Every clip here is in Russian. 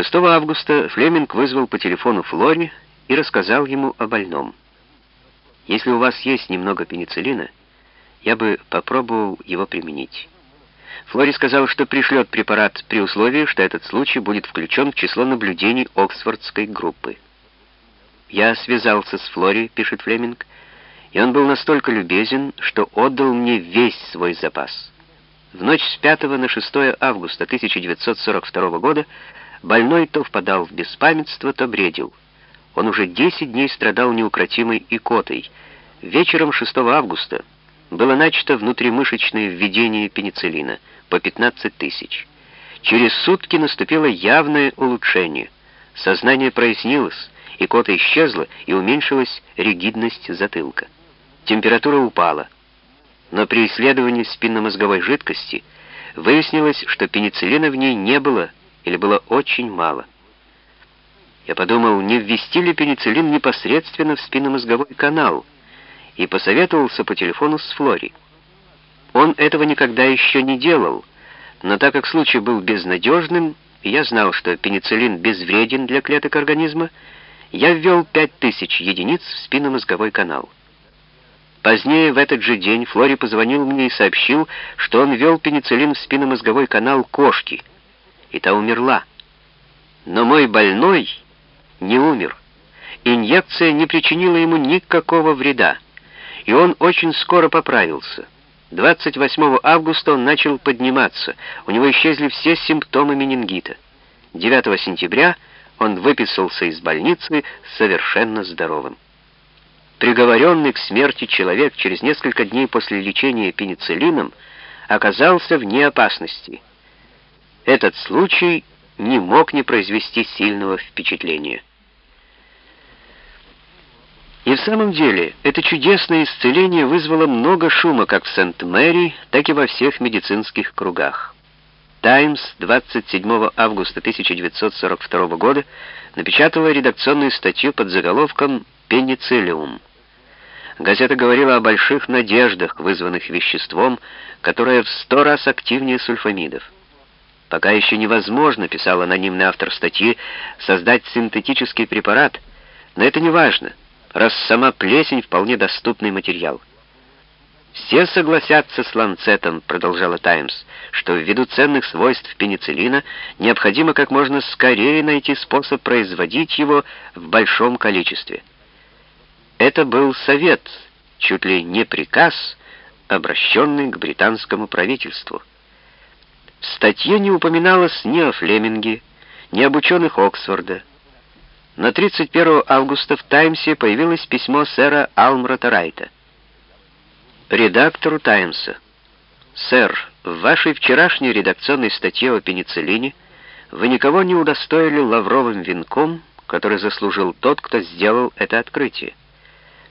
6 августа Флеминг вызвал по телефону Флори и рассказал ему о больном. «Если у вас есть немного пенициллина, я бы попробовал его применить». Флори сказал, что пришлет препарат при условии, что этот случай будет включен в число наблюдений Оксфордской группы. «Я связался с Флори», — пишет Флеминг, «и он был настолько любезен, что отдал мне весь свой запас». В ночь с 5 на 6 августа 1942 года больной то впадал в беспамятство, то бредил. Он уже 10 дней страдал неукротимой икотой. Вечером 6 августа было начато внутримышечное введение пенициллина по 15 тысяч. Через сутки наступило явное улучшение. Сознание прояснилось, икота исчезла и уменьшилась ригидность затылка. Температура упала. Но при исследовании спинномозговой жидкости выяснилось, что пенициллина в ней не было или было очень мало. Я подумал, не ввести ли пенициллин непосредственно в спинномозговой канал, и посоветовался по телефону с Флори. Он этого никогда еще не делал, но так как случай был безнадежным, я знал, что пенициллин безвреден для клеток организма, я ввел 5000 единиц в спинномозговой канал. Позднее, в этот же день, Флори позвонил мне и сообщил, что он ввел пенициллин в спинномозговой канал кошки, и та умерла. Но мой больной не умер. Инъекция не причинила ему никакого вреда, и он очень скоро поправился. 28 августа он начал подниматься, у него исчезли все симптомы менингита. 9 сентября он выписался из больницы совершенно здоровым. Приговоренный к смерти человек через несколько дней после лечения пенициллином оказался вне опасности. Этот случай не мог не произвести сильного впечатления. И в самом деле, это чудесное исцеление вызвало много шума как в Сент-Мэри, так и во всех медицинских кругах. «Таймс» 27 августа 1942 года напечатала редакционную статью под заголовком «Пенициллиум». Газета говорила о больших надеждах, вызванных веществом, которое в сто раз активнее сульфамидов. Пока еще невозможно, писал анонимный автор статьи, создать синтетический препарат, но это не важно, раз сама плесень вполне доступный материал. «Все согласятся с Ланцетом», — продолжала «Таймс», «что ввиду ценных свойств пенициллина необходимо как можно скорее найти способ производить его в большом количестве». Это был совет, чуть ли не приказ, обращенный к британскому правительству. В статье не упоминалось ни о Флеминге, ни об ученых Оксфорда. На 31 августа в «Таймсе» появилось письмо сэра Алмрата Райта. Редактору «Таймса». «Сэр, в вашей вчерашней редакционной статье о пенициллине вы никого не удостоили лавровым венком, который заслужил тот, кто сделал это открытие.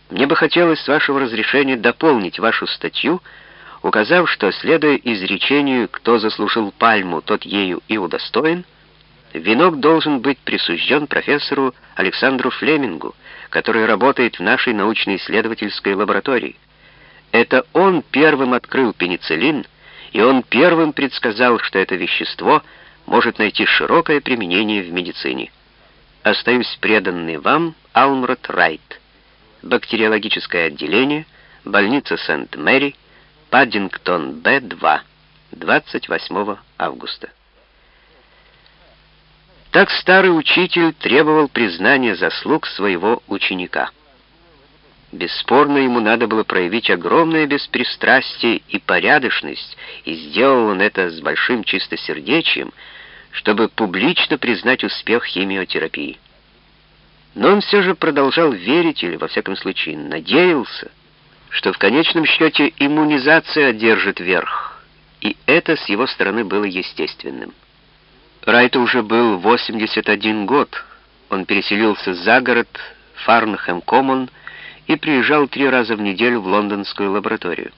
Мне бы хотелось с вашего разрешения дополнить вашу статью, указав, что, следуя изречению «кто заслужил пальму, тот ею и удостоен», венок должен быть присужден профессору Александру Флемингу, который работает в нашей научно-исследовательской лаборатории. Это он первым открыл пенициллин, и он первым предсказал, что это вещество может найти широкое применение в медицине. Остаюсь преданный вам, Алмрот Райт бактериологическое отделение, больница Сент-Мэри, Паддингтон, Б-2, 28 августа. Так старый учитель требовал признания заслуг своего ученика. Бесспорно, ему надо было проявить огромное беспристрастие и порядочность, и сделал он это с большим чистосердечием, чтобы публично признать успех химиотерапии. Но он все же продолжал верить, или, во всяком случае, надеялся, что в конечном счете иммунизация одержит верх, и это с его стороны было естественным. Райту уже был 81 год, он переселился за город, Фарнхэм-Коммон, и приезжал три раза в неделю в лондонскую лабораторию.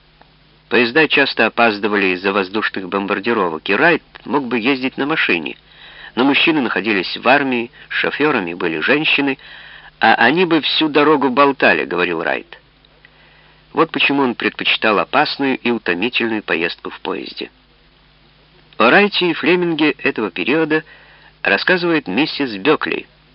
Поезда часто опаздывали из-за воздушных бомбардировок, и Райт мог бы ездить на машине — но мужчины находились в армии, шоферами были женщины, а они бы всю дорогу болтали, говорил Райт. Вот почему он предпочитал опасную и утомительную поездку в поезде. О Райте и Флеминге этого периода рассказывает миссис Бёкли —